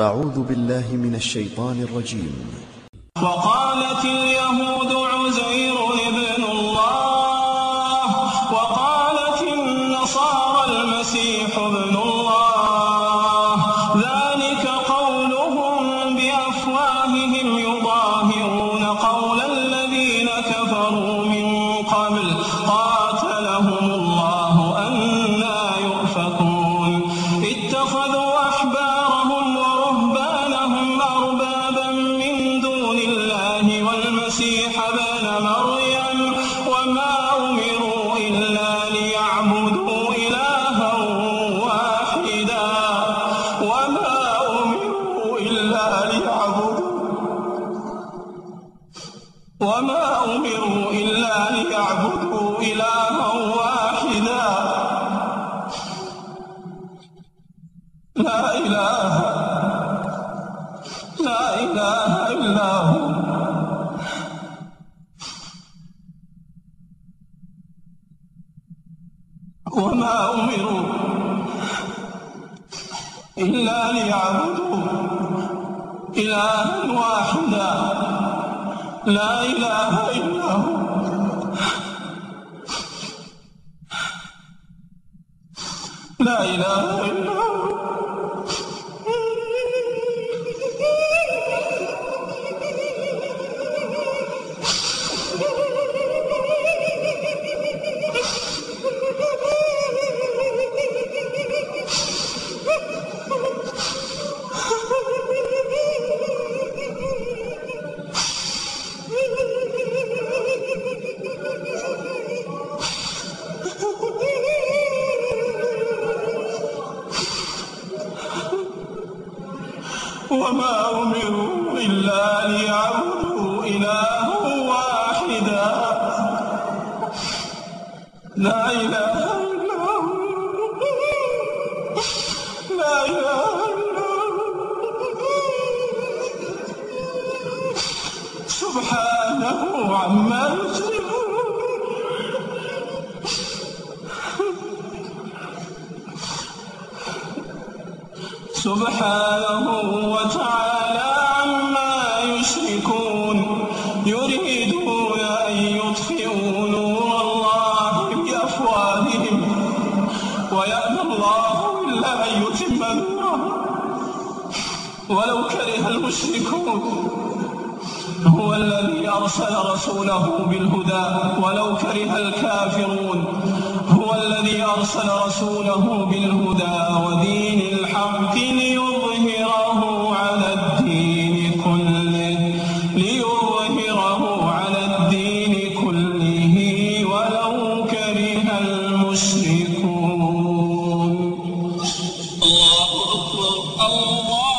أعوذ بالله من الشيطان الرجيم. وقالت اليهود عزير ابن الله وقالت النصارى المسيح ابن الله. ذلك قولهم بأفواههم يظاهرون قول الذين كفروا من قبل. قاتلهم لا إله لا إله إلا هو. وما أمروا إلا ليعبدوا إلها واحدا. لا إله إلا هو. لا إله إلا هو. وما أمروا إلا ليعبدوا إلها واحدا. لا إله إلا هو لا إله إلا هو سبحانه عما يشركون. سبحانه وتعالى عما يشركون. يريدون أن يطفئوا نور الله بأفواههم. ويأبى الله إلا أن يتم نوره. ولو كره المشركون. هو الذي أرسل رسوله بالهدى. ولو كره الكافرون. أرسل رسوله بالهدى ودين الحق ليظهره على الدين كله ليظهره على الدين كله ولو كره المشركون. الله أكبر الله